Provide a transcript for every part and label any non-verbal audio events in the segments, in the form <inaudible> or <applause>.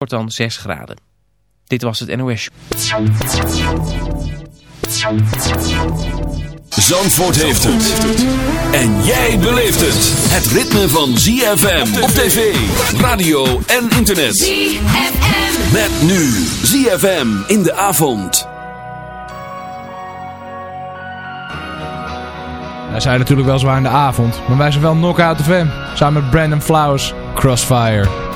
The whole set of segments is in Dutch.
wordt dan 6 graden. Dit was het NOS. Zandvoort heeft het. En jij beleeft het. Het ritme van ZFM op tv, radio en internet. ZFM. Met nu ZFM in de avond. Wij zijn natuurlijk wel zwaar in de avond, maar wij zijn wel Knockout FM. Samen met Brandon Flowers, Crossfire.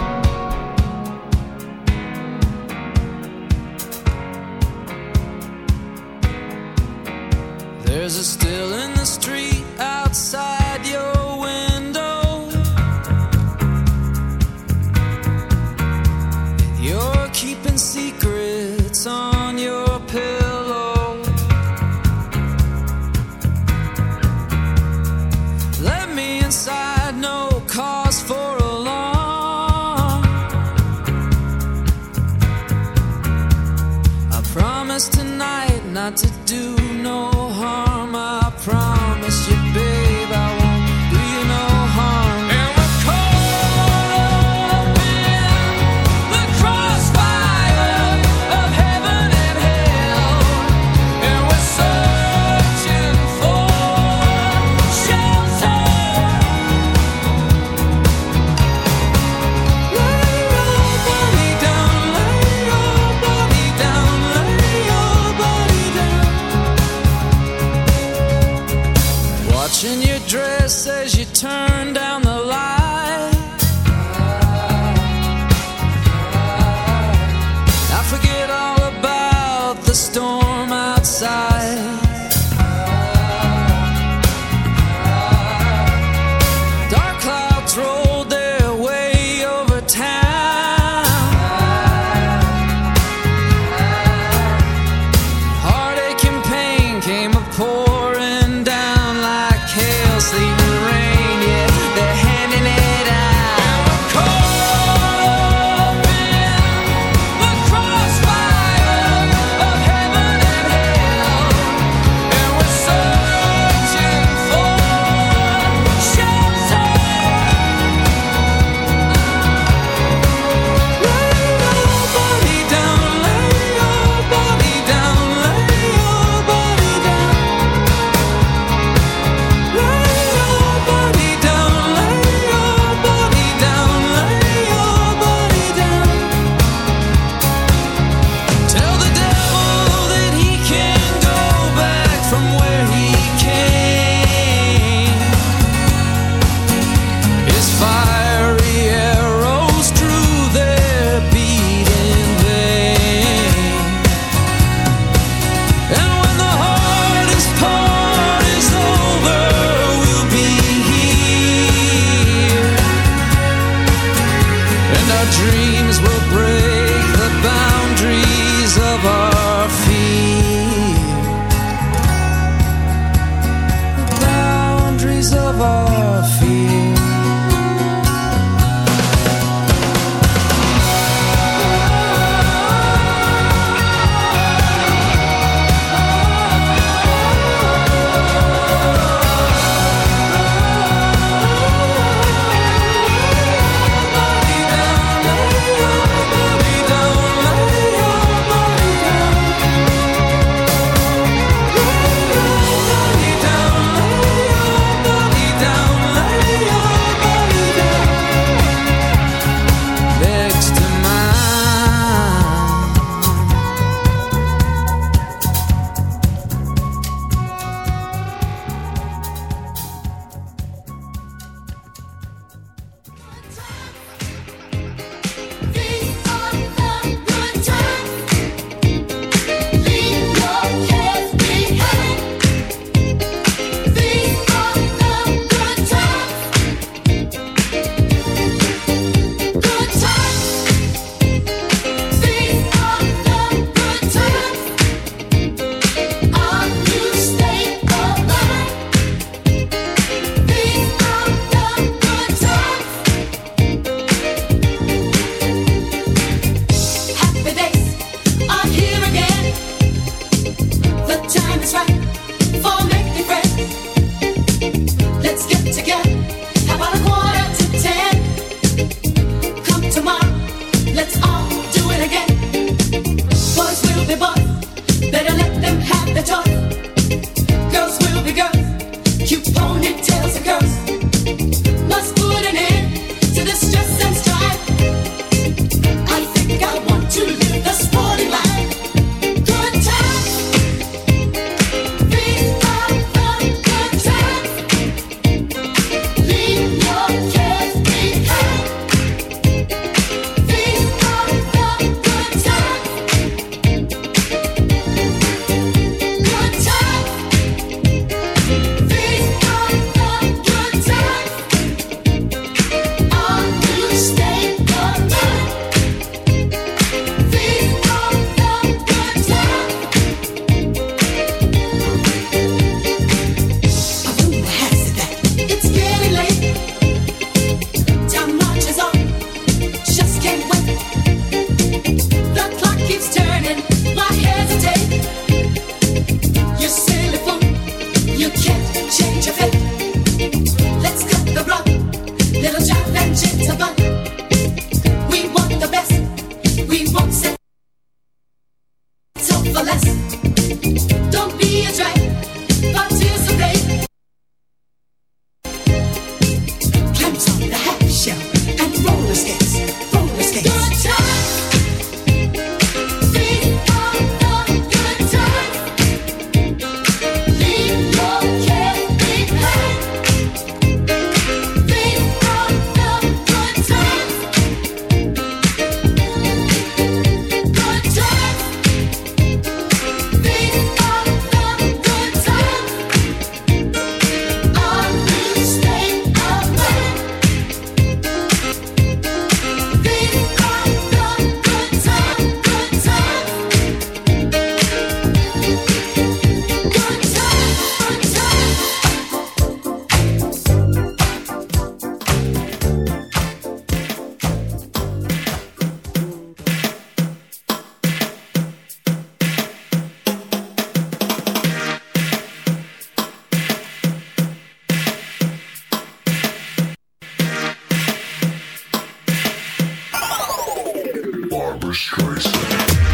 Barbara Streisand.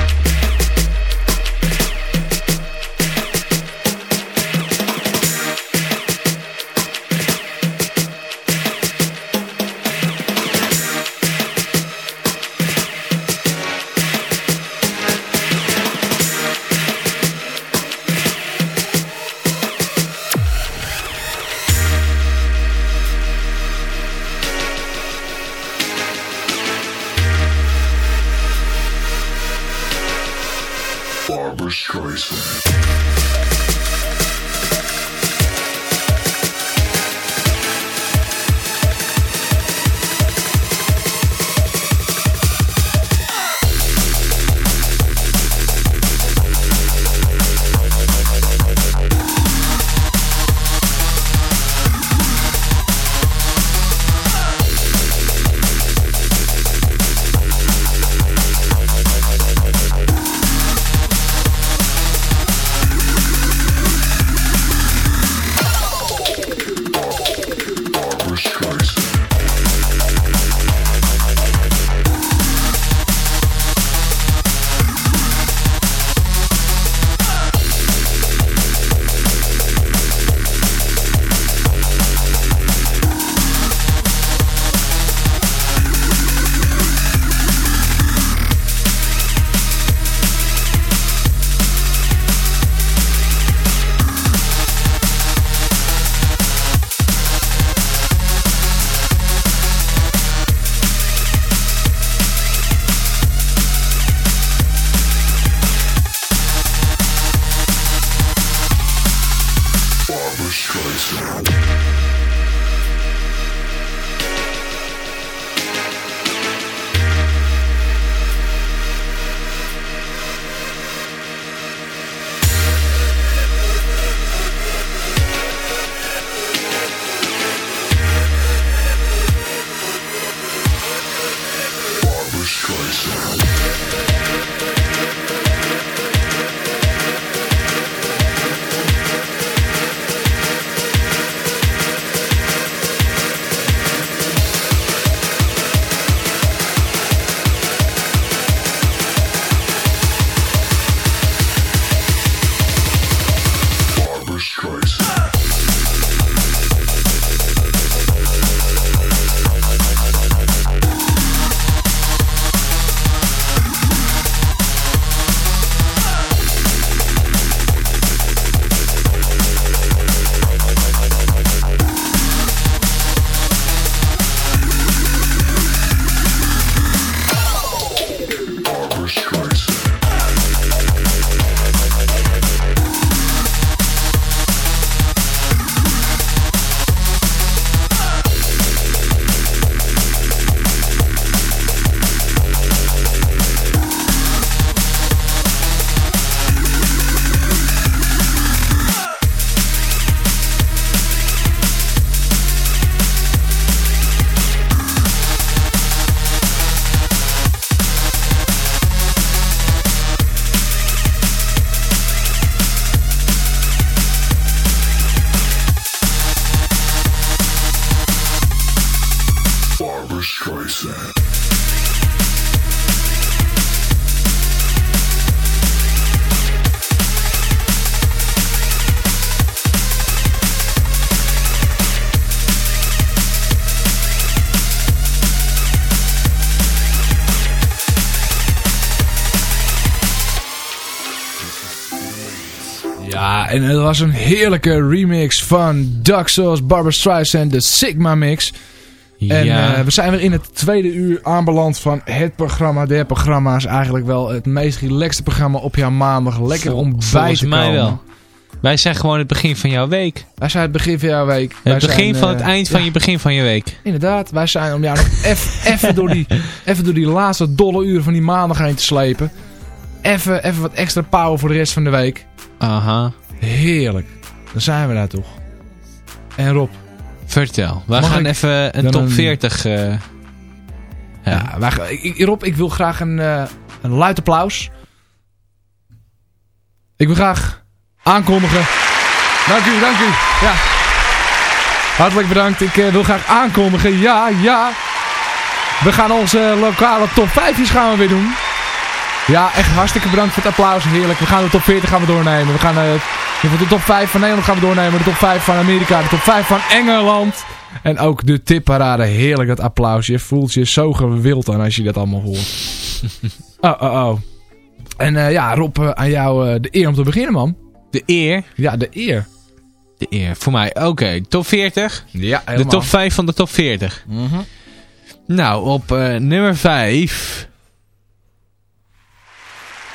Revolution. En het was een heerlijke remix van Duck Sauce, Barbara Streisand, de Sigma Mix. En ja. eh, we zijn weer in het tweede uur aanbeland van het programma der programma's. Eigenlijk wel het meest relaxte programma op jouw maandag. Lekker Vol- om bij volgens te mij komen. wel. Wij zijn gewoon het begin van jouw week. Wij zijn het begin van jouw week. Wij Het begin zijn, van eh, het eind van ja, je begin van je week. Inderdaad, wij zijn om jou nog <laughs> even door, die- even door die laatste dolle uren van die maandag heen te slepen. Even, even wat extra power voor de rest van de week. Aha. Heerlijk. Dan zijn we daar toch. En Rob, Vertel. Mag gaan even een top een- 40. eh, ja. Ja, wij, gaan- ik, ik- Rob, ik wil graag een, eh, een luid applaus. Ik wil graag aankondigen. Dank u, dank u. Ja. Hartelijk bedankt. Ik eh, wil graag aankondigen. Ja, ja. We gaan onze lokale top 5's gaan we weer doen. Ja, echt hartstikke bedankt voor het applaus. Heerlijk. We gaan de top 40 gaan we doornemen. We gaan eh, de top 5 van Nederland gaan we doornemen. De top 5 van Amerika. De top 5 van Engeland. En ook de tipparade. Heerlijk dat applaus. Je voelt je zo gewild aan als je dat allemaal hoort. <laughs> Oh, oh, oh. En eh, ja, Rob, eh, aan jou de eer om te beginnen, man. De eer. Ja, de eer. De eer. Voor mij. Oké, top 40. Ja, De top 5 van de top 40. Nou, op nummer 5.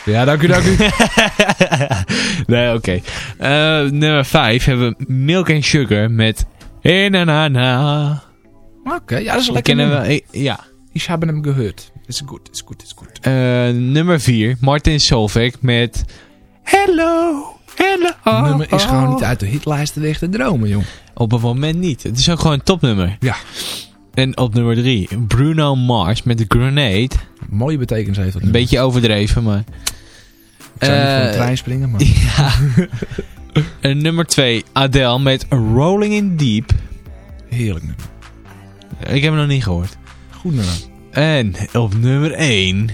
Ja, dank u, dank u. <laughs> nee, oké. Eh, nummer 5 hebben we Milk and Sugar met Hey na na na. Oké, ja, dat is lekker. kennen we. eh, Ja. Ik heb hem gehoord. Is goed, is goed, is goed. Eh, nummer 4, Martin Solveig met Hello, hello. Het nummer is gewoon niet uit de hitlijsten weg te dromen, jong. Op een moment niet. Het is ook gewoon een topnummer. Ja. En op nummer 3, Bruno Mars met de Grenade. Mooie betekenis heeft dat Een beetje overdreven, maar... Ik zou niet van Eh, een trein springen, maar... <laughs> Ja. en nummer 2, Adele met Rolling in Deep. Heerlijk nummer. Ik heb hem nog niet gehoord. Goed nummer. En op nummer 1...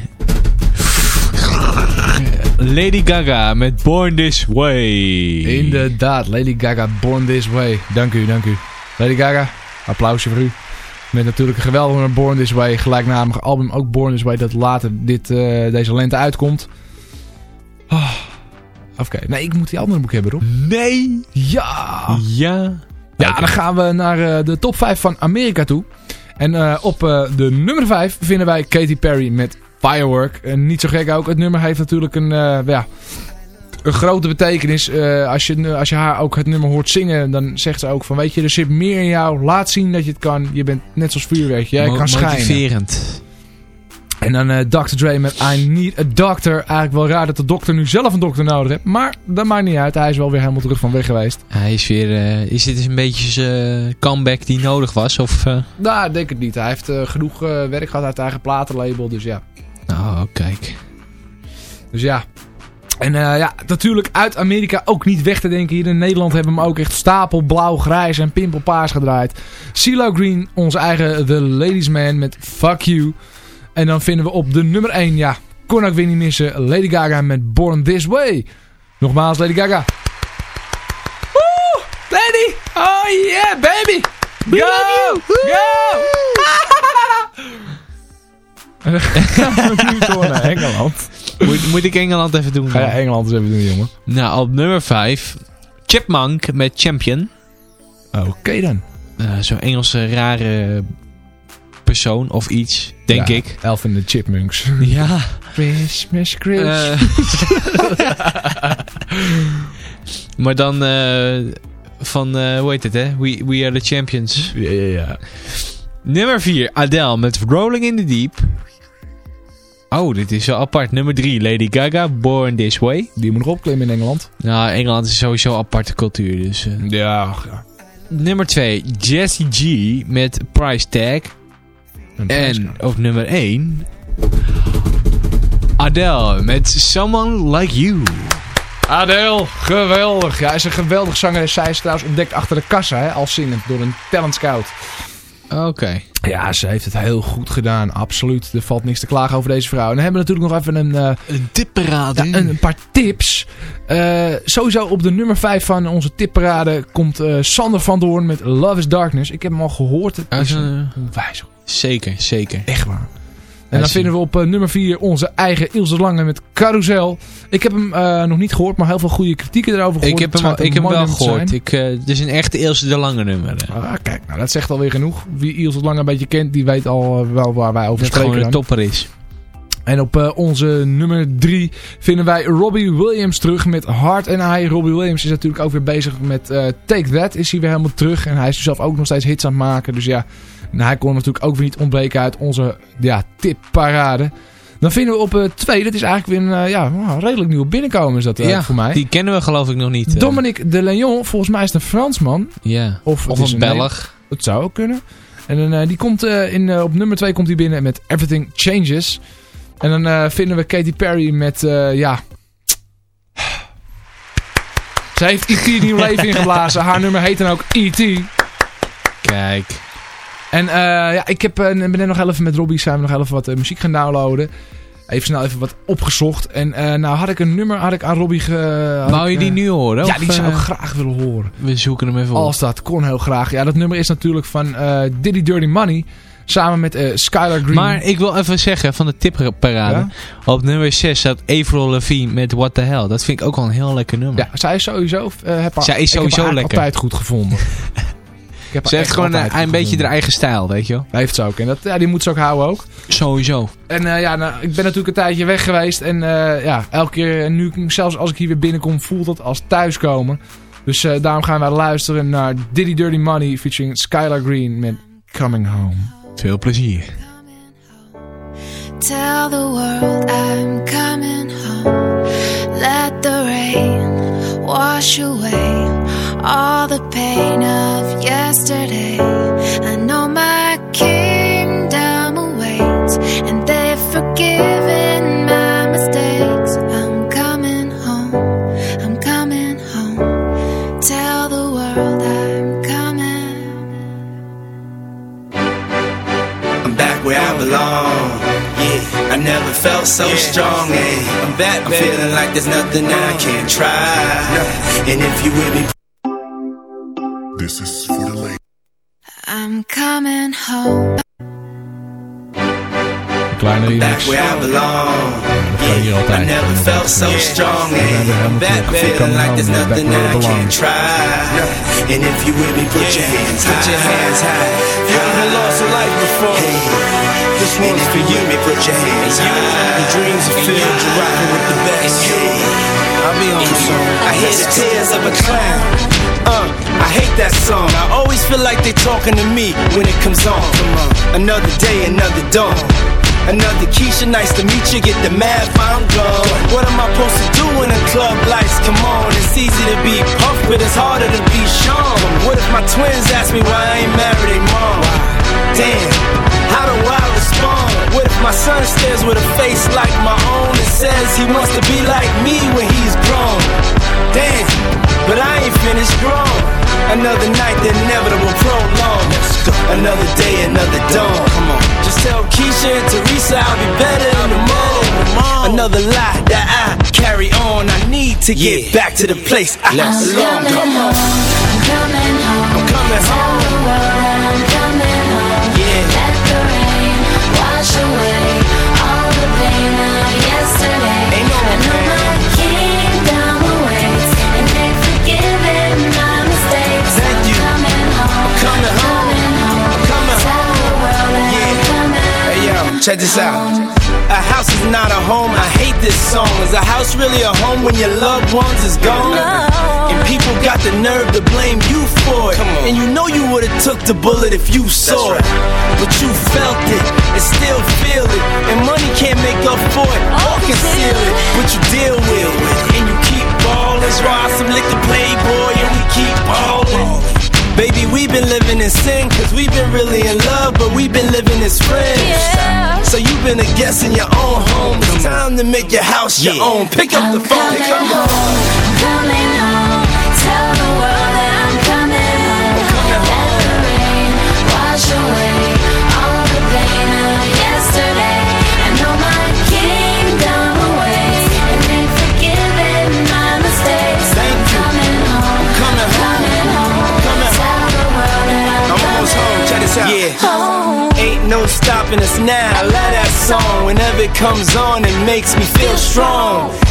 Lady Gaga met Born This Way. Inderdaad, Lady Gaga, Born This Way. Dank u, dank u. Lady Gaga, applausje voor u. Met natuurlijk een geweldige Born This Way. Gelijknamige album, ook Born This Way, dat later dit, eh, deze lente uitkomt. Ah, Oké, nee, ik moet die andere boek hebben, Rob. Nee. Ja! Ja. Ja, dan gaan we naar eh, de top 5 van Amerika toe. En eh, op eh, de nummer 5 vinden wij Katy Perry met Firework. En niet zo gek ook, het nummer heeft natuurlijk een, ja, een grote betekenis. Als, je, als je haar ook het nummer hoort zingen, dan zegt ze ook van... Weet je, er zit meer in jou, laat zien dat je het kan. Je bent net zoals vuurwerk, jij Mo- kan schijnen. Motiverend. En dan eh, Dr. Dre met I Need a Doctor. Eigenlijk wel raar dat de dokter nu zelf een dokter nodig heeft. Maar dat maakt niet uit, hij is wel weer helemaal terug van weg geweest. Hij is weer... eh, is dit eens een beetje zijn comeback die nodig was? Of... eh? Nou, ik denk het niet. Hij heeft eh, genoeg eh, werk gehad uit eigen platenlabel, dus ja. Oh, kijk. Dus ja. En eh, ja, natuurlijk uit Amerika ook niet weg te denken. Hier in Nederland hebben we hem ook echt stapel blauw, grijs en pimpelpaars gedraaid. CeeLo Green, onze eigen The Ladies Man met Fuck You. En dan vinden we op de nummer 1, ja, kon ook weer niet missen, Lady Gaga met Born This Way. Nogmaals, Lady Gaga. Woe! Lady! Oh yeah, baby! Go! Go! Dan <laughs> gaan we nu door naar Engeland. Moet, moet ik Engeland even doen? Ga je Engeland eens even doen, jongen. Nou, op nummer 5. Chipmunk met Champion. Oké dan. Eh, Zo'n Engelse rare persoon of iets, denk Ja, ik. Elf in de Chipmunks. <laughs> Ja. Christmas, Christmas. Eh, <laughs> maar dan eh, van, eh, hoe heet het hè? We, we are the champions. ja, ja, ja. Nummer 4, Adele met Rolling in the Deep. Oh, dit is wel apart. Nummer 3, Lady Gaga, Born This Way. Die moet nog opklimmen in Engeland. Nou, Engeland is sowieso een aparte cultuur. Dus, ja. Nummer 2, Jessie G met Price Tag. En op nummer 1, Adele met Someone Like You. Adele, geweldig. Ja, hij is een geweldig zanger. Zij is trouwens ontdekt achter de kassa, hè, als zingend door een talent scout. Oké. Ja, ze heeft het heel goed gedaan, absoluut. Er valt niks te klagen over deze vrouw. En dan hebben we natuurlijk nog even een, eh, Een tipparade. ja, een, een paar tips. Eh, sowieso op de nummer 5 van onze tipparade komt eh, Sander van Doorn met Love is Darkness. Ik heb hem al gehoord. Het is een- onwijs Zeker, zeker. Echt waar. En dan vinden we op eh, nummer 4 onze eigen Ilse de Lange met Carousel. Ik heb hem eh, nog niet gehoord, maar heel veel goede kritieken erover gehoord. Ik heb hem, een ik heb hem mooi wel gehoord. Ik, eh, het is een echte Ilse de Lange nummer. Ah, kijk, nou, dat zegt alweer genoeg. Wie Ilse de Lange een beetje kent, die weet al wel waar wij over Dat het gewoon spreken. een topper is. En op eh, onze nummer 3 vinden wij Robbie Williams terug met Hard and I. Robbie Williams is natuurlijk ook weer bezig met eh, Take That. Is hij weer helemaal terug. En hij is zelf ook nog steeds hits aan het maken. Dus ja, en hij kon natuurlijk ook weer niet ontbreken uit onze ja, tipparade. Dan vinden we op 2, dat is eigenlijk weer een eh, ja, nou, redelijk nieuwe binnenkomen is dat eh, ja, voor mij. die kennen we geloof ik nog niet. eh. Dominic de Leon, volgens mij is het een Fransman. Ja. Of, Of een Belg. Het zou ook kunnen. En eh, die komt eh, in, eh, op nummer 2 komt hij binnen met Everything Changes. En dan eh, vinden we Katy Perry met, eh, ja... Ze heeft E.T. nieuw <laughs> leven ingeblazen. Haar nummer heet dan ook E.T. Kijk. En eh, ja, ik heb, ben net nog even met Robbie zijn we nog even wat muziek gaan downloaden. Even snel even wat opgezocht. En nou had ik een nummer had ik aan Robbie ge... Wou je die nu horen? Ja, of, die zou ik graag willen horen. We zoeken hem even op. Als dat kon, heel graag. Ja, dat nummer is natuurlijk van Diddy Dirty Money. Samen met eh Skylar Green. Maar ik wil even zeggen, van de tipparade. Ja? Op nummer 6 staat Avril Lavigne met What the Hell. Dat vind ik ook wel een heel lekker nummer. Ja, zij is sowieso... eh heb Zij is sowieso lekker. altijd goed gevonden. <laughs> Ze heeft gewoon een, een beetje haar eigen stijl, weet je wel. Heeft ze ook. En dat, ja, die moet ze ook houden ook. Sowieso. En eh, ja, nou, ik ben natuurlijk een tijdje weg geweest. En ja, elke keer, en nu, zelfs als ik hier weer binnenkom, voelt dat als thuiskomen. Dus daarom gaan wij luisteren naar Diddy Dirty Money featuring Skylar Green met Coming Home. Veel plezier. Tell the world I'm coming home. Let the rain wash away all the pain of yesterday. I know my kingdom awaits, and they've forgiven belong. Yeah, I never felt so strong. Yeah, I'm back. I'm feeling like there's nothing I can't try. And if you with me, This is for the ladies. I'm coming home. Kleine back where I belong. ga je hier I altijd. never felt so strong. zijn Yeah, helemaal I'm back. terug. Feeling Coming like there's back nothing where I can't try. And if you with me, put your hands high. Put your hands high. You ever lost a life before? This one's for you. Me, put your hands high. Your dreams are filled. You're rocking with the best. I'll be on song. I hear the tears of a clown. Uh, I hate that song. I always feel like they're talking to me when it comes on. Another day, another dawn. Another Keisha, nice to meet you. Get the math, I'm gone. What am I supposed to do when the club lights come on? It's easy to be Puff, but it's harder to be Sean. What if my twins ask me why I ain't married their mom? Damn, how do I respond? What if my son stares with a face like my own and says he wants to be like me when he's grown? Damn, but I ain't finished grown. Another night, the inevitable prolong. Another day, another dawn. Come on, just tell Keisha and Teresa I'll be better in the morning. Another lie that I carry on. I need to get back to the place I belong. Come on, I'm coming home. I'm coming home. Check this out. A house is not a home. I hate this song. Is a house really a home when your loved ones is gone? And people got the nerve to blame you for it. You would've took the bullet if you saw it. But you felt it and still feel it. And money can't make up for it or oh, conceal it. But you deal with it. And you keep ballin'. Swat some liquor playboy and we keep ballin'. Baby, we've been living in sin, cause we've been really in love, but we've been living as friends. Yeah. So you've been a guest in your own home. It's time to make your house your own. Pick up the I'm phone. coming Come on. home, I'm coming home. Tell the world that I'm coming home. Let the rain comes on, it makes me feel strong.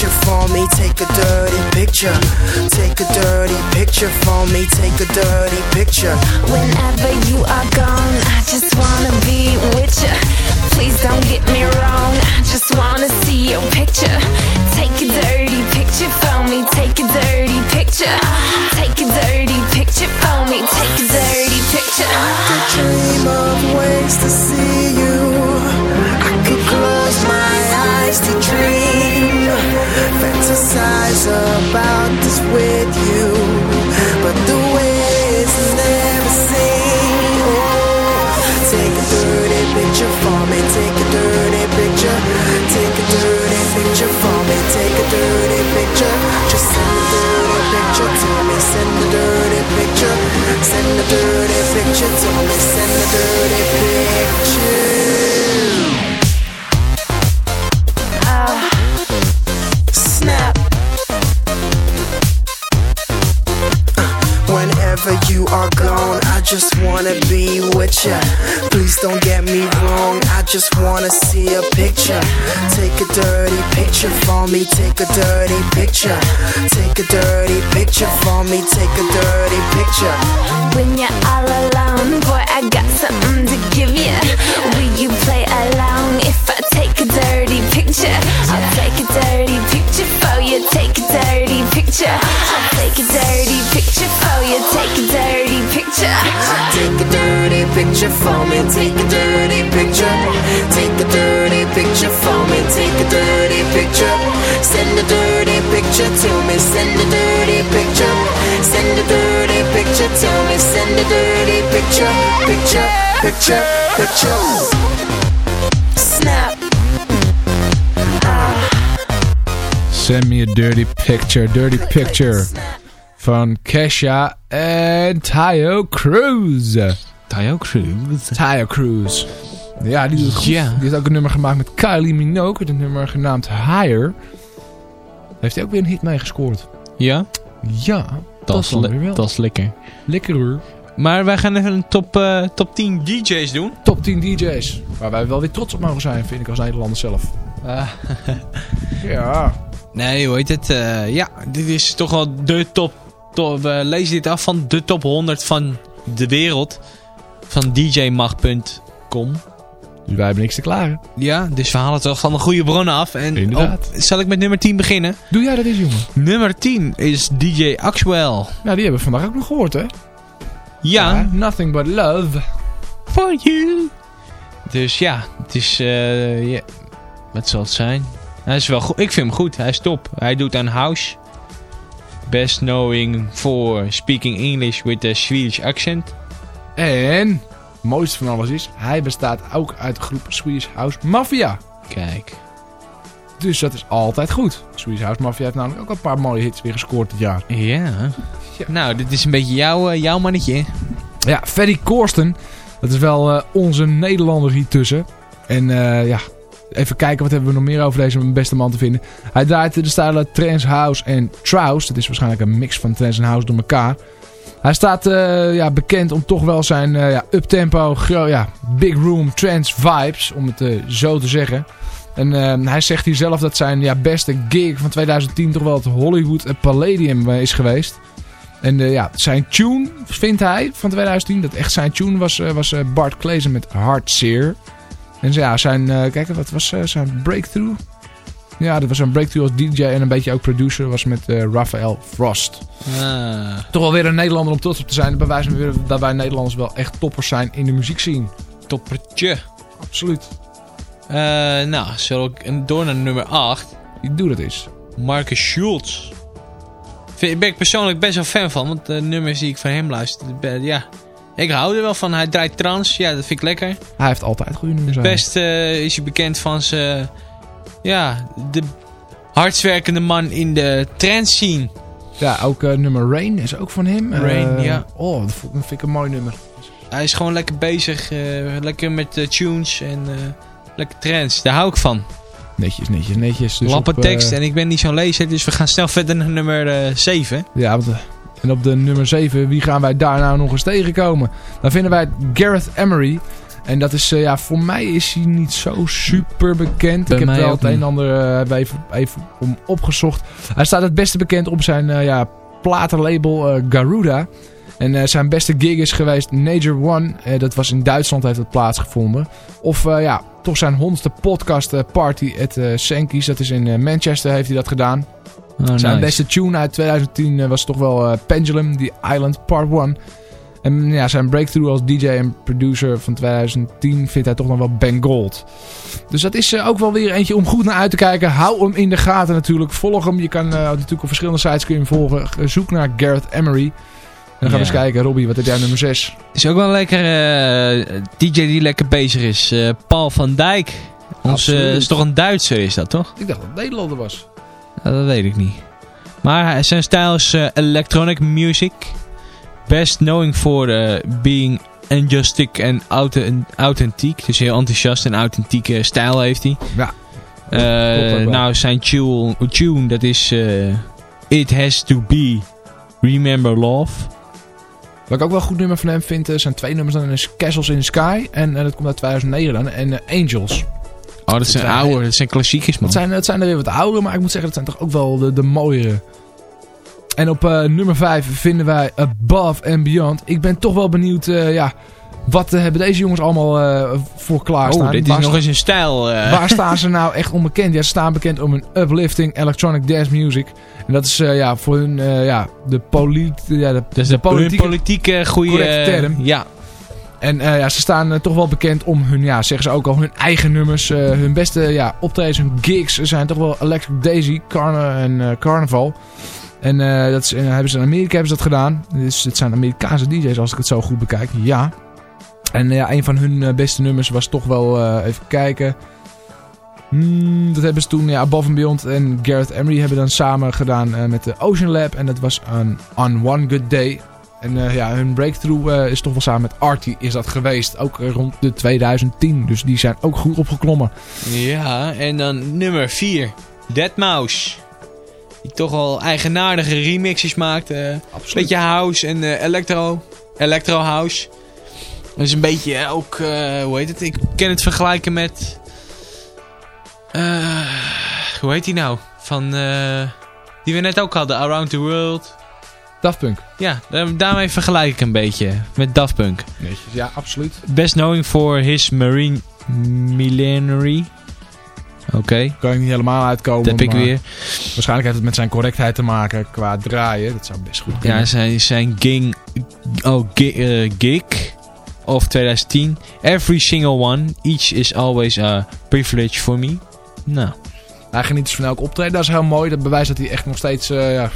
picture for me, take a dirty picture. Take a dirty picture for me, take a dirty picture. Whenever you are gone, I just wanna be with you. Please don't get me wrong, I just wanna see your picture. Take a dirty picture for me, take a dirty picture. Take a dirty picture for me, take a dirty picture. I could dream of ways to see you. About this with you. But the ways never seen. Oh, take a dirty picture for me. Take a dirty picture. Take a dirty picture for me. Take a dirty picture. Just send a dirty picture to me. Send a dirty picture. Send a dirty picture to me. Send a dirty picture. Just wanna see a picture. Take a dirty picture for me, take a dirty picture. Take a dirty picture for me, take a dirty picture. When you're all alone, boy, I got something to give you. Will you play along if I take a dirty picture? I'll take a dirty picture for you. Take a dirty picture. I'll take a dirty picture for you. Take a dirty picture. Take a dirty picture for me. Take a dirty picture. Take a dirty picture for me. Take a dirty picture. Send a dirty picture to me. Send a dirty picture. Send a dirty picture to me. Send a dirty picture. Picture. Picture. Picture. Snap. Send me a dirty picture, dirty picture van Kesha and Tayo Cruz. Tayo Cruz. Tayo Cruz. Ja, die doet het goed. Ja. Die heeft ook een nummer gemaakt met Kylie Minogue. Het nummer genaamd Higher. Heeft hij ook weer een hit mee gescoord. Ja, Ja, dat, is, wel. dat is lekker. Lekker hoor. Maar wij gaan even een top, eh, top 10 DJ's doen. Top 10 DJ's. Waar wij wel weer trots op mogen zijn, vind ik als Nederlander zelf. <laughs> Ja. Nee, hoe heet het? Eh, ja, dit is toch wel de top. top we lezen dit af van de top 100 van de wereld. Van djmag.com. Dus wij hebben niks te klagen. Ja, dus we halen het toch van de goede bronnen af. En Inderdaad. oh, zal ik met nummer 10 beginnen? Doe jij dat eens, jongen? Nummer 10 is DJ Axwell. Nou, die hebben we vandaag ook nog gehoord, hè? Ja, Nothing but love. for you. Dus ja, het is... eh ja, wat zal het zijn? Hij is wel goed. Ik vind hem goed. Hij is top. Hij doet aan house. Best knowing for speaking English with a Swedish accent. En, het mooiste van alles is, hij bestaat ook uit de groep Swedish House Mafia. Kijk. Dus dat is altijd goed. Swedish House Mafia heeft namelijk ook een paar mooie hits weer gescoord dit jaar. Ja. Ja. Nou, dit is een beetje jouw, eh, jouw mannetje. Ja, Ferry Korsten. Dat is wel eh, onze Nederlander hier tussen. En eh, ja, even kijken wat hebben we nog meer over deze beste man te vinden. Hij draait de stijlen trance house en trance. Dat is waarschijnlijk een mix van trance en house door elkaar. Hij staat eh, ja, bekend om toch wel zijn eh, ja, uptempo, ja, big room trance vibes, om het eh, zo te zeggen. En eh, hij zegt hier zelf dat zijn ja, beste gig van 2010 toch wel het Hollywood Palladium is geweest. En ja, zijn tune, vindt hij, van 2010, dat echt zijn tune was, was Bart Klezen met Heartseer. En ja, zijn, kijk, wat was zijn breakthrough? Ja, dat was een breakthrough als DJ en een beetje ook producer, was met Raphael Frost. Ah. Toch wel weer een Nederlander om trots op te zijn. Bewijst me weer dat wij Nederlanders wel echt toppers zijn in de muziekscene. Toppertje. Absoluut. Eh, nou, zal ik door naar nummer 8. Ik doe dat eens. Marcus Schultz. Vind- ben ik persoonlijk best wel fan van, want de nummers die ik van hem luister, ja, ik hou er wel van. Hij draait trans, ja, dat vind ik lekker. Hij heeft altijd goede nummers. aan. Best eh, is hij bekend van zijn, ja, de hardwerkende man in de trance scene. Ja, ook eh, nummer Rain is ook van hem. Rain, Eh, ja. Oh, dat vind ik een mooi nummer. Hij is gewoon lekker bezig, eh, lekker met tunes en lekker trance. Daar hou ik van. Netjes, netjes, netjes. Dus eh, tekst en ik ben niet zo'n lezer, dus we gaan snel verder naar nummer eh 7. Ja, want, en op de nummer 7, wie gaan wij daar nou nog eens tegenkomen? Dan vinden wij Gareth Emery. En dat is, eh, ja, voor mij is hij niet zo super bekend. Bij ik heb wel het een en ander hebben even, even om opgezocht. Hij staat het beste bekend op zijn eh, ja, platenlabel Garuda. En zijn beste gig is geweest Major One. Dat was in Duitsland heeft het plaatsgevonden. Of ja, toch zijn honderdste podcast party at Sankey's. Dat is in Manchester heeft hij dat gedaan. Oh, Zijn beste tune uit 2010 eh, was toch wel Pendulum, The Island Part 1. En ja, zijn breakthrough als DJ en producer van 2010 vindt hij toch nog wel Ben Gold. Dus dat is eh, ook wel weer eentje om goed naar uit te kijken. Hou hem in de gaten natuurlijk. Volg hem. Je kan eh, natuurlijk op verschillende sites kun je hem volgen. Zoek naar Gareth Emery. En dan gaan we Ja. eens kijken. Robbie, wat heb jij nummer 6? Is ook wel een lekker eh, DJ die lekker bezig is. Paul van Dijk. Onze, Absoluut. is toch een Duitser is dat toch? Ik dacht dat het Nederlander was. Dat weet ik niet. Maar zijn stijl is electronic music. Best knowing for eh, being en auto- authentiek. Dus heel enthousiast en authentieke stijl heeft hij. Ja. Eh, nou, zijn tune, tune dat is eh, It Has To Be Remember Love. Wat ik ook wel een goed nummer van hem vind, zijn twee nummers. Dan is Castles in the Sky. En eh, dat komt uit 2009 dan. En Angels. Oh, dat zijn zijn- oude, dat zijn klassiekers man. Het zijn, het zijn er weer wat oudere, maar ik moet zeggen, dat zijn toch ook wel de, de mooiere. En op eh, nummer 5 vinden wij Above and Beyond. Ik ben toch wel benieuwd, eh, ja, wat eh, hebben deze jongens allemaal voor klaarstaan? Oh, dit is waar, nog eens een stijl. waar staan ze nou echt onbekend? Ja, ze staan bekend om hun uplifting electronic dance music. En dat is ja, voor hun ja, de, ja, de, Dat is de, politieke- politieke, politieke goede... correcte term. Ja, En ja, ze staan toch wel bekend om hun, ja, zeggen ze ook al, hun eigen nummers. hun beste ja, optredens, hun gigs zijn toch wel Electric Daisy, Carna en Carnival. En eh, dat is, en hebben ze in Amerika hebben ze dat gedaan. Dus het zijn Amerikaanse DJ's als ik het zo goed bekijk. Ja. En ja, een van hun eh, beste nummers was toch wel, eh, even kijken. Hmm, dat hebben ze toen, ja, Above and Beyond en Gareth Emery hebben dan samen gedaan eh, met de Ocean Lab. En dat was een On One Good Day. En eh, ja, hun breakthrough eh, is toch wel samen met Artie is dat geweest. Ook eh, rond de 2010. Dus die zijn ook goed opgeklommen. Ja, en dan nummer 4. Deadmau5. Die toch al eigenaardige remixes maakt. eh beetje house en eh, electro. Electro house. Dat is een beetje eh, ook, hoe heet het? Ik ken het vergelijken met... hoe heet die nou? Van, die we net ook hadden. Around the World. Daft Punk. Ja, daar- daarmee vergelijk ik een beetje. Met Daft Punk. Netjes. Ja, absoluut. Best knowing for his marine millenary. Oké, Kan je niet helemaal uitkomen. dat heb ik weer. Waarschijnlijk heeft het met zijn correctheid te maken qua draaien. Dat zou best goed kunnen. Ja, zijn, zijn ging, oh, eh, gig of 2010. Every single one. Each is always a privilege for me. Nou, Hij geniet dus van elk optreden. Dat is heel mooi. Dat bewijst dat hij echt nog steeds eh, ja,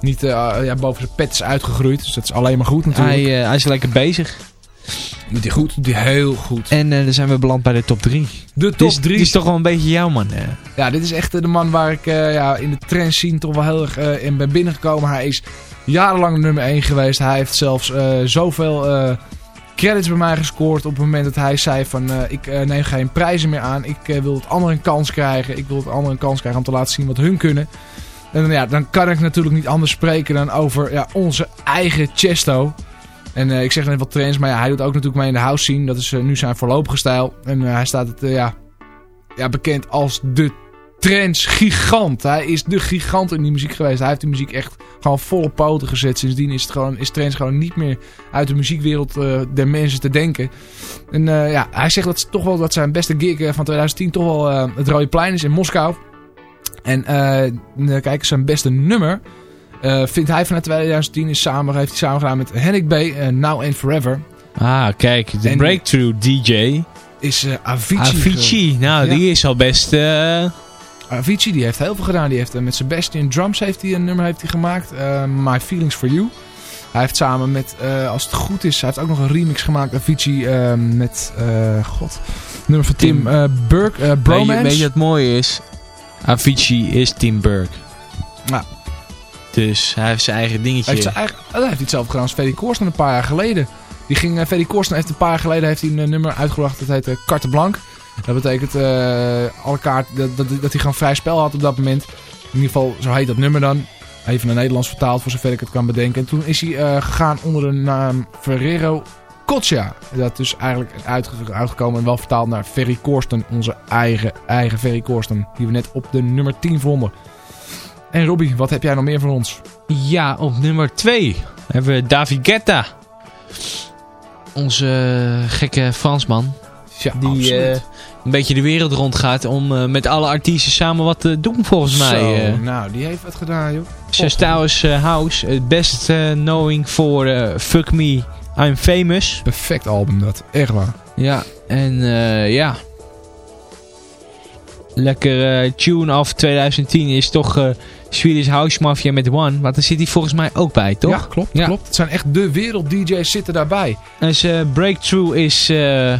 niet eh, ja, boven zijn pet is uitgegroeid. Dus dat is alleen maar goed natuurlijk. hij, hij is lekker bezig. Doet hij goed. Doet hij heel goed. En eh, dan zijn we beland bij de top 3. De top 3. Die is toch wel een beetje jouw man. eh. Ja, dit is echt eh, de man waar ik ja, in de trend scene toch wel heel erg in ben binnengekomen. Hij is jarenlang nummer 1 geweest. Hij heeft zelfs zoveel credits bij mij gescoord op het moment dat hij zei van... ik neem geen prijzen meer aan. Ik wil het anderen een kans krijgen. Ik wil het anderen een kans krijgen om te laten zien wat hun kunnen. En dan, ja, dan kan ik natuurlijk niet anders spreken dan over ja, onze eigen Chesto. En eh, ik zeg net wat trends, maar ja, hij doet ook natuurlijk mee in de house scene. Dat is eh, nu zijn voorlopige stijl. En eh, hij staat het, ja, ja, bekend als de trends gigant. Hij is de gigant in die muziek geweest. Hij heeft die muziek echt gewoon volle poten gezet. Sindsdien is, het gewoon, is trends gewoon niet meer uit de muziekwereld eh, der mensen te denken. En ja, hij zegt dat, toch wel dat zijn beste gig van 2010 toch wel het Rode Plein is in Moskou. En kijk, zijn beste nummer eh, vindt hij vanuit 2010 is samen, heeft hij samen gedaan met Henrik B. Now and Forever. Ah, kijk. De En- breakthrough DJ. Is eh, Avicii. Avicii. Nou, Ja. die is al best... eh, Avicii die heeft heel veel gedaan. Die heeft met Sebastian Drums heeft hij een nummer heeft hij gemaakt. My Feelings For You. Hij heeft samen met, als het goed is, hij heeft ook nog een remix gemaakt. Avicii met, god, nummer van Tim, Tim. Burke, eh, weet, je, Bromance. weet je wat mooi is? Avicii is Tim Burke. Ja. Dus hij heeft zijn eigen dingetje. Hij heeft, hij heeft iets zelf gedaan als Ferry Korsten een paar jaar geleden. Die ging, uh, Ferry heeft een paar jaar geleden heeft hij een eh, nummer uitgebracht. Dat heet uh, Carte Blanc. Dat betekent eh, alle kaarten, dat, dat, hij gewoon vrij spel had op dat moment. In ieder geval, zo heet dat nummer dan. Even naar Nederlands vertaald, voor zover ik het kan bedenken. En toen is hij eh, gegaan onder de naam Ferrero Coccia. Dat dus eigenlijk uitge uitgekomen en wel vertaald naar Ferry Korsten. Onze eigen, eigen Ferry Korsten. Die we net op de nummer 10 vonden. En Robbie, wat heb jij nog meer voor ons? Ja, op nummer 2 hebben we David Guetta. Onze eh, gekke Fransman. Ja, Die eh, een beetje de wereld rondgaat om eh, met alle artiesten samen wat te doen volgens mij. Nou, die heeft wat gedaan, joh. Eh, house. Het best knowing voor Fuck Me, I'm Famous. Perfect album dat, echt waar. Ja, en ja. Lekker eh, tune af 2010 is toch eh, Swedish House Mafia met One. Want daar zit hij volgens mij ook bij, toch? Ja, klopt, Ja. klopt. Het zijn echt de wereld-DJ's zitten daarbij. En zijn breakthrough is eh,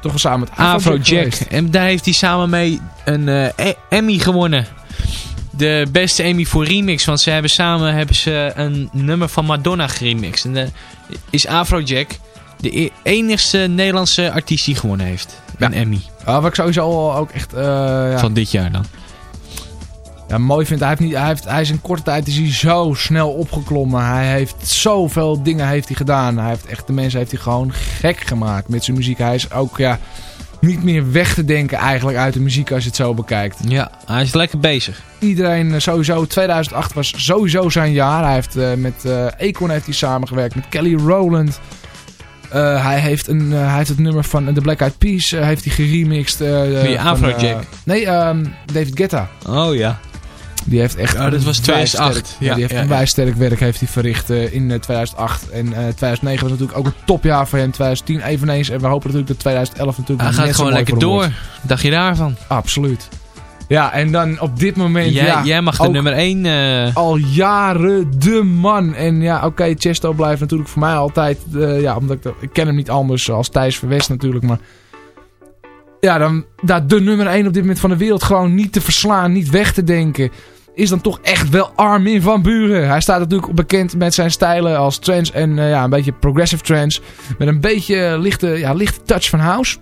Toch wel samen met Afrojack. En daar heeft hij samen mee een eh, E- Emmy gewonnen. De beste Emmy voor remix. Want ze hebben samen hebben ze een nummer van Madonna geremixed. En eh, is Afrojack de e- enigste Nederlandse artiest die gewonnen heeft. Een Emmy. Ah, wat ik sowieso ook echt eh, ja, Van dit jaar dan. ja, mooi vind. Hij, heeft niet, hij, heeft, hij is in korte tijd is hij zo snel opgeklommen. Hij heeft zoveel dingen heeft hij gedaan. Hij heeft echt de mensen heeft hij gewoon gek gemaakt met zijn muziek. Hij is ook ja, niet meer weg te denken eigenlijk uit de muziek als je het zo bekijkt. Ja, hij is lekker bezig. Iedereen eh, sowieso, 2008 was sowieso zijn jaar. Hij heeft eh, met eh Akon heeft hij samengewerkt, met Kelly Rowland. Eh, hij, heeft een, eh, hij heeft het nummer van The Black Eyed Peas eh, heeft hij geremixed. Wie, van, Afrojack? nee, ehm, David Guetta. Oh ja. Die heeft echt Oh, dat was wijs 2008. sterk- ja, Ja, die heeft ja, een ja. wijs sterk werk heeft hij verricht in eh, 2008. En eh 2009 was natuurlijk ook een topjaar voor hem. 2010 eveneens. En we hopen natuurlijk dat 2011 natuurlijk Hij gaat gewoon lekker door. Dacht je daarvan? Absoluut. Ja, en dan op dit moment... Jij, ja, jij mag de nummer 1... eh al jaren de man. En ja, oké, Chesto blijft natuurlijk voor mij altijd... eh, ja, omdat ik, dat- ik ken hem niet anders als Thijs Verwest natuurlijk, maar... Ja, dan daar de nummer 1 op dit moment van de wereld gewoon niet te verslaan, niet weg te denken... Is dan toch echt wel Armin van Buren. Hij staat natuurlijk bekend met zijn stijlen als trance en eh, ja, een beetje progressive trance. Met een beetje lichte, ja, lichte touch van house.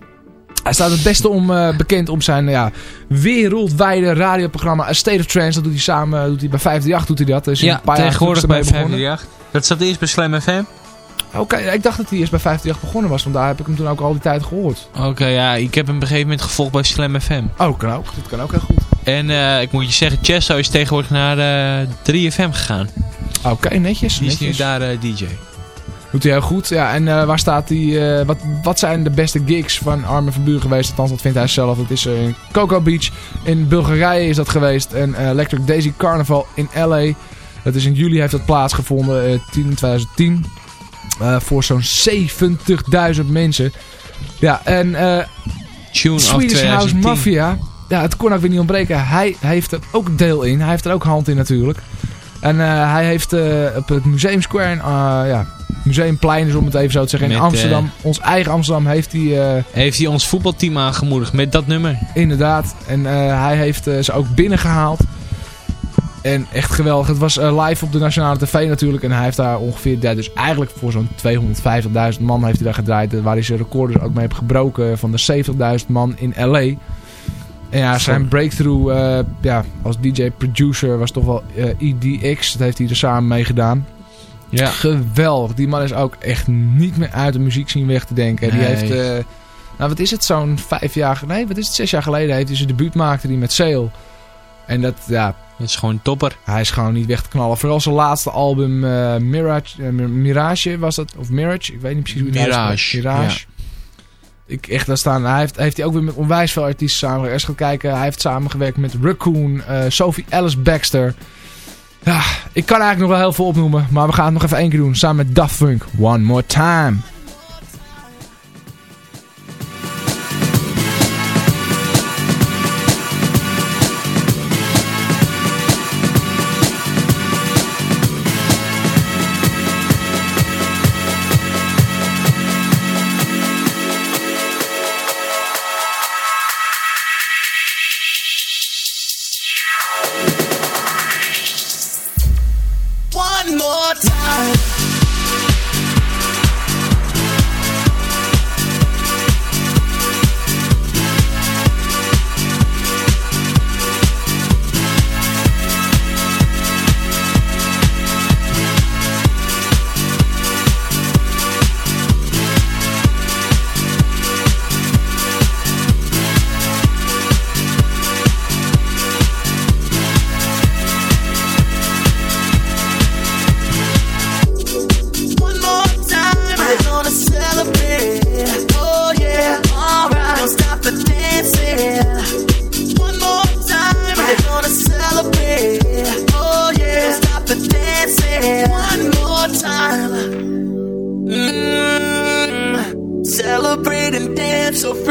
Hij staat het beste om, eh, bekend om zijn ja, wereldwijde radioprogramma A State of Trance. Dat doet hij samen doet hij bij 538 doet hij dat. Dus ja, een paar jaar tegenwoordig terug bij is hij ermee 538. Dat zat eerst bij Slam FM. Oké, ik dacht dat hij eerst bij 538 begonnen was. Vandaar heb ik hem toen ook al die tijd gehoord. Oké, ja, ik heb hem op een gegeven moment gevolgd bij Slam FM. Oh, kan ook. Dat kan ook heel goed. En eh, ik moet je zeggen, Chesto is tegenwoordig naar eh 3FM gegaan. Oké, netjes. Die is nu daar eh, DJ. Doet hij heel goed. Ja, en eh, waar staat hij? eh, wat, wat zijn de beste gigs van Armin van Buren geweest? Althans, dat vindt hij zelf. Dat is eh, in Cocoa Beach. In Bulgarije is dat geweest. En Electric Daisy Carnival in LA. Dat is in juli heeft dat plaatsgevonden. eh 10 2010. Eh, voor zo'n 70.000 mensen. Ja, en Tune of Swedish 2010. House Mafia. Ja, het kon ook weer niet ontbreken. Hij heeft er ook deel in. Hij heeft er ook hand in natuurlijk. En hij heeft op het Museum Square, in, ja, Museumplein is om het even zo te zeggen, in Amsterdam. ons eigen Amsterdam heeft hij eh, Heeft hij ons voetbalteam aangemoedigd met dat nummer? inderdaad. En eh, hij heeft eh, ze ook binnengehaald. En echt geweldig. Het was eh, live op de nationale tv natuurlijk. En hij heeft daar ongeveer, ja, dus eigenlijk voor zo'n 250.000 man heeft hij daar gedraaid. eh, Waar hij zijn recorders ook mee heeft gebroken van de 70.000 man in LA. En ja, zijn breakthrough eh, ja, als DJ-producer was toch wel eh, EDX. Dat heeft hij er samen mee gedaan. Ja. Geweldig. Die man is ook echt niet meer uit de muziek zien weg te denken. Die heeft, eh, nou wat is het, zo'n vijf jaar, nee wat is het, zes jaar geleden heeft hij zijn debuut maakte die met Sail. En dat, ja, Dat is gewoon topper. hij is gewoon niet weg te knallen. Vooral zijn laatste album, eh, Mirage, eh, Mir- Mirage was dat, of Mirage, ik weet niet precies hoe het Mirage. Mirage. Ik echt daar staan. Hij heeft, heeft hij ook weer met onwijs veel artiesten samengewerkt. Als je gaat kijken, hij heeft samengewerkt met Raccoon, Sophie Alice Baxter. Ja, ik kan eigenlijk nog wel heel veel opnoemen, maar we gaan het nog even één keer doen. Samen met Daft Punk. One more time.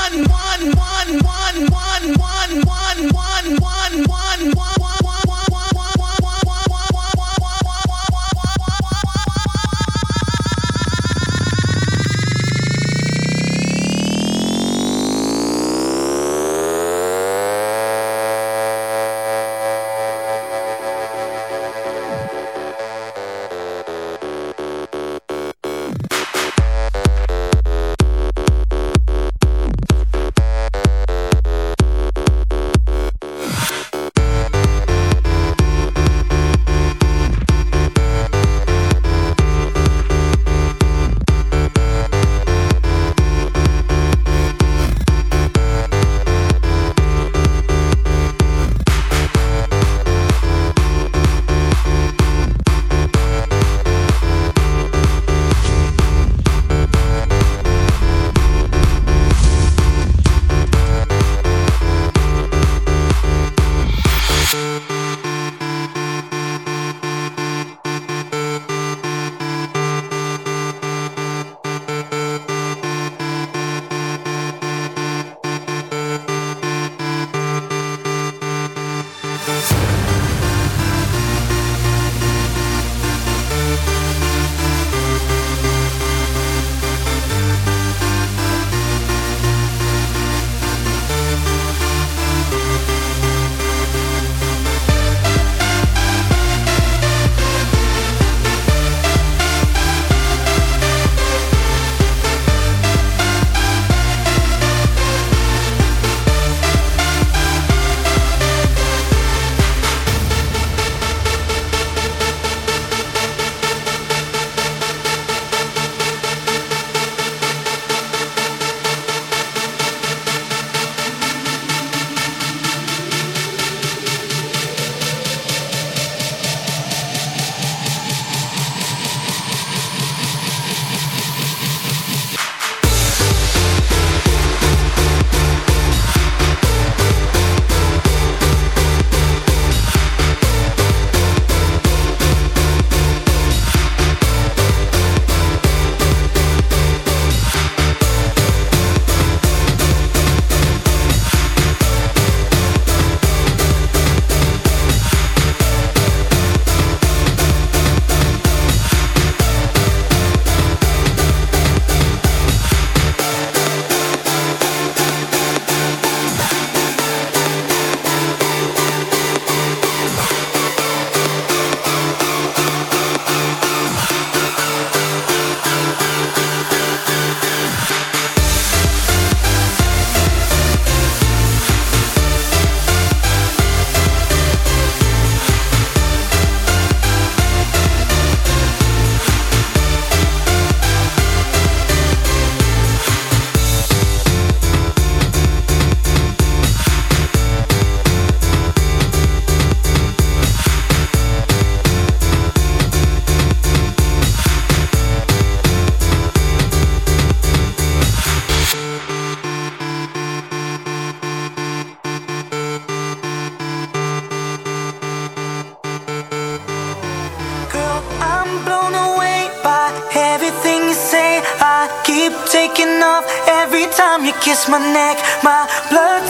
one, one, one, one. My neck. My blood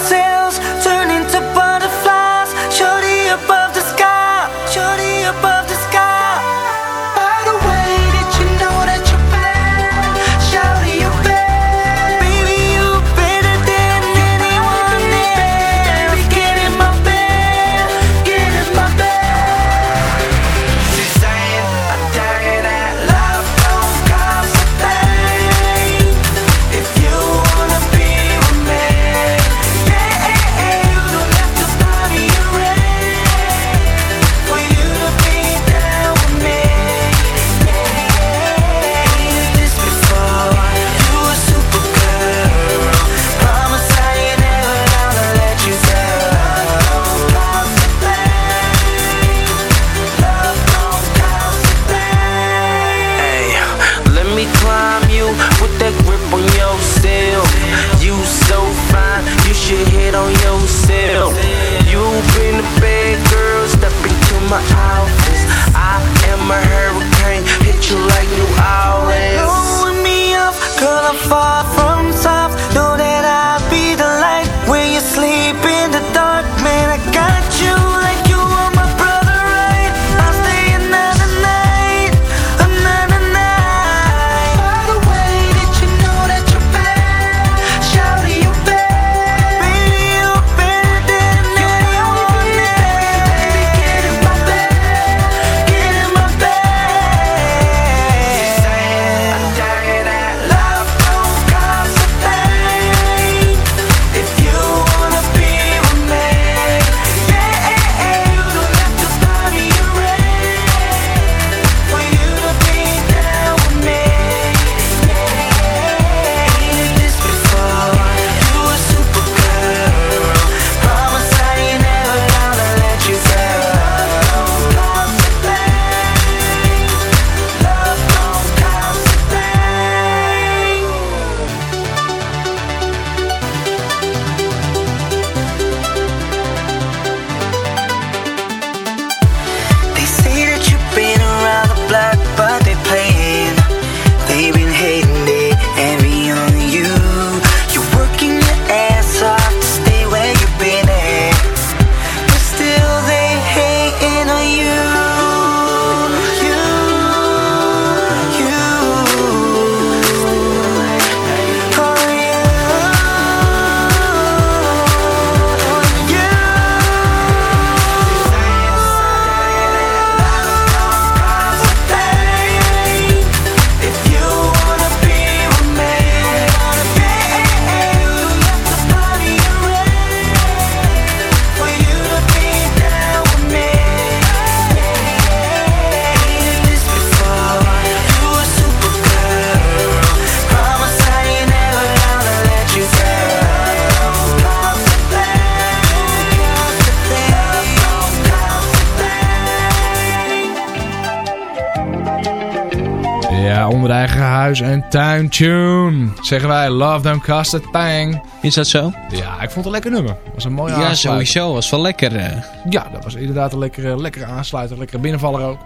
tune. Zeggen wij, love them cost a thing. Is dat zo? Ja, ik vond het een lekker nummer. was een mooie Ja, aansluiter. sowieso. Was wel lekker. eh. Ja, dat was inderdaad een lekkere, lekkere aansluiter. Lekkere binnenvaller ook.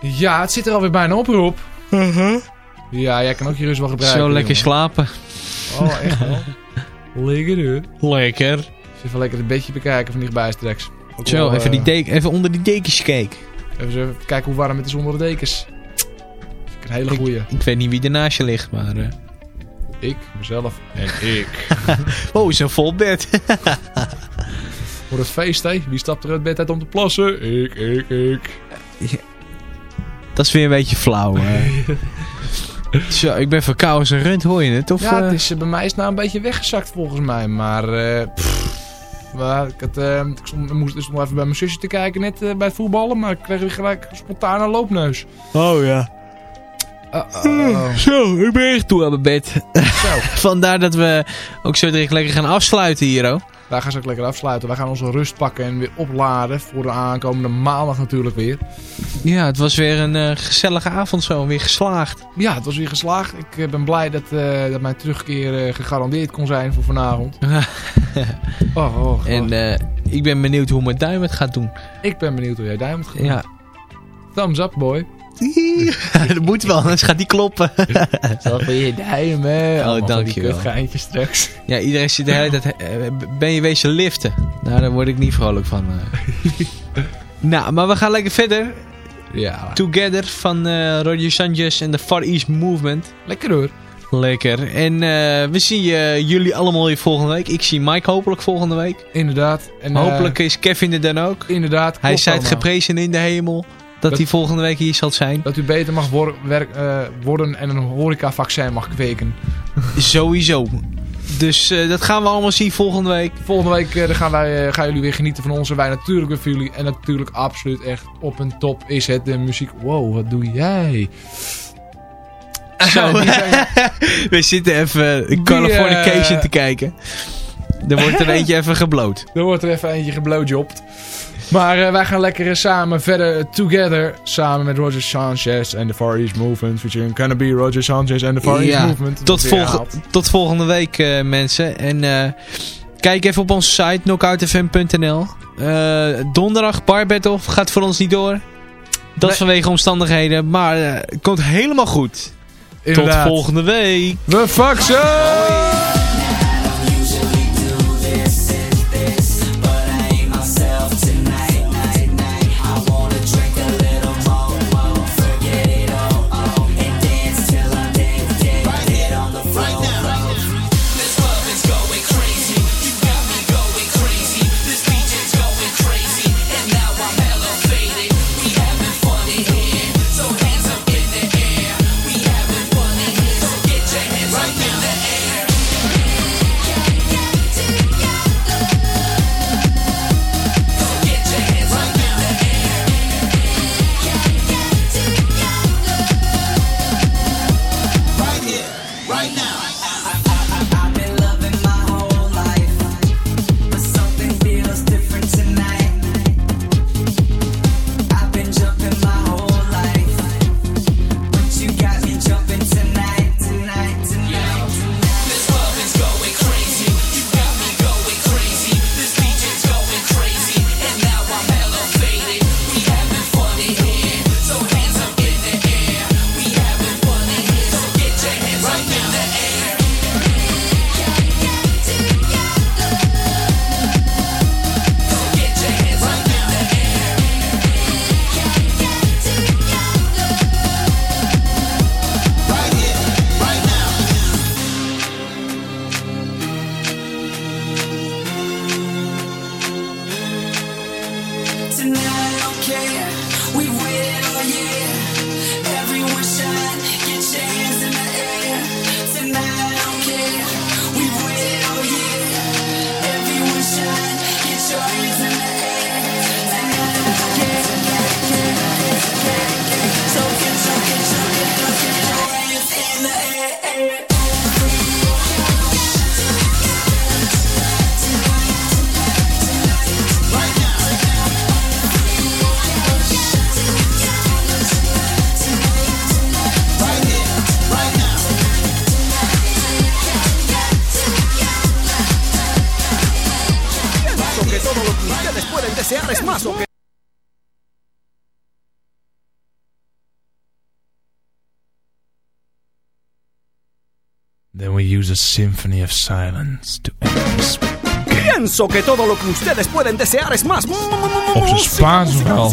Ja, het zit er alweer bijna op, Rob. Ja, jij kan ook je rust wel gebruiken. Zo lekker jongen. slapen. Oh, echt wel. lekker hoor. Lekker. Even lekker het bedje bekijken van dichtbij straks. Ook Zo, wel, even, eh, die deken, even onder die dekens kijken. Even, even kijken hoe warm het is onder de dekens. Hele goeie. Ik weet niet wie ernaast je ligt, maar... eh. Ik, mezelf en <laughs> ik. Oh, is een vol bed. <laughs> Voor het feest, hé. Wie stapt er uit bed uit om te plassen? Ik, ik, ik. Dat is weer een beetje flauw. hè. <laughs> Zo, ik ben verkouden als een rund, hoor je het? Of, Ja, eh, het is, eh, bij mij is het nou een beetje weggezakt volgens mij. Maar, eh, pff, maar ik, had, eh, ik stond, ik moest dus nog even bij mijn zusje te kijken net eh, bij het voetballen. Maar ik kreeg weer gelijk spontaan een loopneus. Oh ja. Zo, ik ben echt toe aan mijn bed. Zo, <laughs> Vandaar dat we ook zo direct lekker gaan afsluiten hier, oh. wij gaan ze ook lekker afsluiten. Wij gaan onze rust pakken en weer opladen voor de aankomende maandag natuurlijk weer. Ja, het was weer een eh, gezellige avond zo, weer geslaagd. Ja, het was weer geslaagd. Ik eh, ben blij dat, eh, dat mijn terugkeer gegarandeerd kon zijn voor vanavond. <laughs> Oh, oh, oh. En ik ben benieuwd hoe mijn duim het gaat doen. ik ben benieuwd hoe jij duim gaat doen. Ja, Thumbs up, boy. <laughs> dat moet wel, anders gaat die kloppen. <laughs> Zal voor je duim, hè. Van dankjewel. Straks. ja, iedereen zit de hele tijd... eh, Ben je wezen liften? Nou, daar word ik niet vrolijk van. eh. <laughs> nou, maar we gaan lekker verder. Ja, Together van eh, Roger Sanchez en de Far East Movement. lekker hoor. Lekker. En eh, we zien jullie allemaal weer volgende week. Ik zie Mike hopelijk volgende week. Inderdaad. En, eh, hopelijk is Kevin er dan ook. Inderdaad. Hij allemaal. geprezen in de hemel dat, hij volgende week hier zal zijn. Dat u beter mag wor- werk, eh, worden en een horecavaccin mag kweken. Sowieso. Dus eh, dat gaan we allemaal zien volgende week. Volgende week eh, dan gaan, wij, gaan jullie weer genieten van ons. En wij natuurlijk weer van jullie. En natuurlijk absoluut echt op een top is het de muziek. Wow, wat doe jij? Zo. <laughs> <laughs> We zitten even Die, Californication te kijken. Er wordt er <laughs> eentje even gebloot. er wordt er even eentje geblowjobt. Maar eh, wij gaan lekker eh, samen verder together. Samen met Roger Sanchez en de Far East Movement. Featuring Canopy, Roger Sanchez en de Far East Ja, Movement. Tot, tot volgende week eh, mensen. En eh, kijk even op onze site knockoutfm.nl. Eh, donderdag Bar Battle gaat voor ons niet door. Dat Nee. vanwege omstandigheden. Maar eh, het komt helemaal goed. Inderdaad. Tot volgende week. We fuck a symphony of silence to end this. pienso que todo lo que ustedes pueden desear es más Op zijn Spaans wel.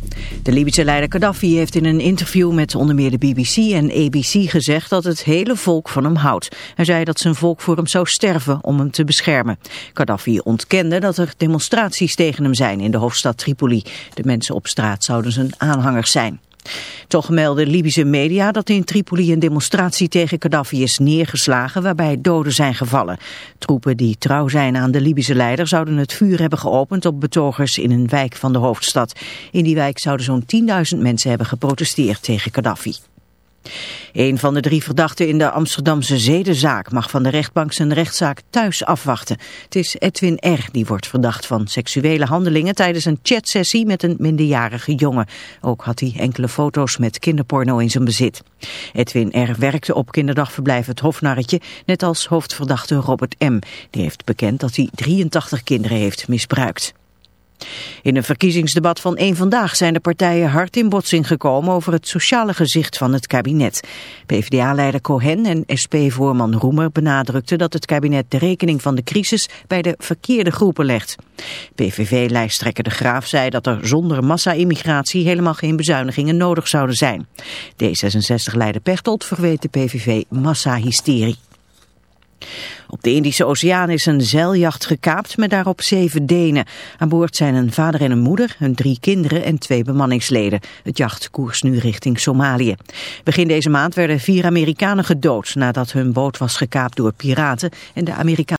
De Libische leider Gaddafi heeft in een interview met onder meer de BBC en ABC gezegd dat het hele volk van hem houdt. Hij zei dat zijn volk voor hem zou sterven om hem te beschermen. Gaddafi ontkende dat er demonstraties tegen hem zijn in de hoofdstad Tripoli. De mensen op straat zouden zijn aanhangers zijn. Toch melden Libische media dat in Tripoli een demonstratie tegen Gaddafi is neergeslagen waarbij doden zijn gevallen. Troepen die trouw zijn aan de Libische leider zouden het vuur hebben geopend op betogers in een wijk van de hoofdstad. In die wijk zouden zo'n 10.000 mensen hebben geprotesteerd tegen Gaddafi. Een van de drie verdachten in de Amsterdamse zedenzaak mag van de rechtbank zijn rechtszaak thuis afwachten. Het is Edwin R. die wordt verdacht van seksuele handelingen tijdens een chatsessie met een minderjarige jongen. Ook had hij enkele foto's met kinderporno in zijn bezit. Edwin R. werkte op kinderdagverblijf Het Hofnarretje, net als hoofdverdachte Robert M. Die heeft bekend dat hij 83 kinderen heeft misbruikt. In een verkiezingsdebat van één Vandaag zijn de partijen hard in botsing gekomen over het sociale gezicht van het kabinet. PvdA-leider Cohen en SP-voorman Roemer benadrukten dat het kabinet de rekening van de crisis bij de verkeerde groepen legt. PVV-lijsttrekker De Graaf zei dat er zonder massa-immigratie helemaal geen bezuinigingen nodig zouden zijn. D66-leider Pechtold verweet de PVV massa-hysterie. Op de Indische Oceaan is een zeiljacht gekaapt met daarop zeven Denen. Aan boord zijn een vader en een moeder, hun drie kinderen en twee bemanningsleden. Het jacht koers nu richting Somalië. Begin deze maand werden vier Amerikanen gedood nadat hun boot was gekaapt door piraten en de Amerikaanse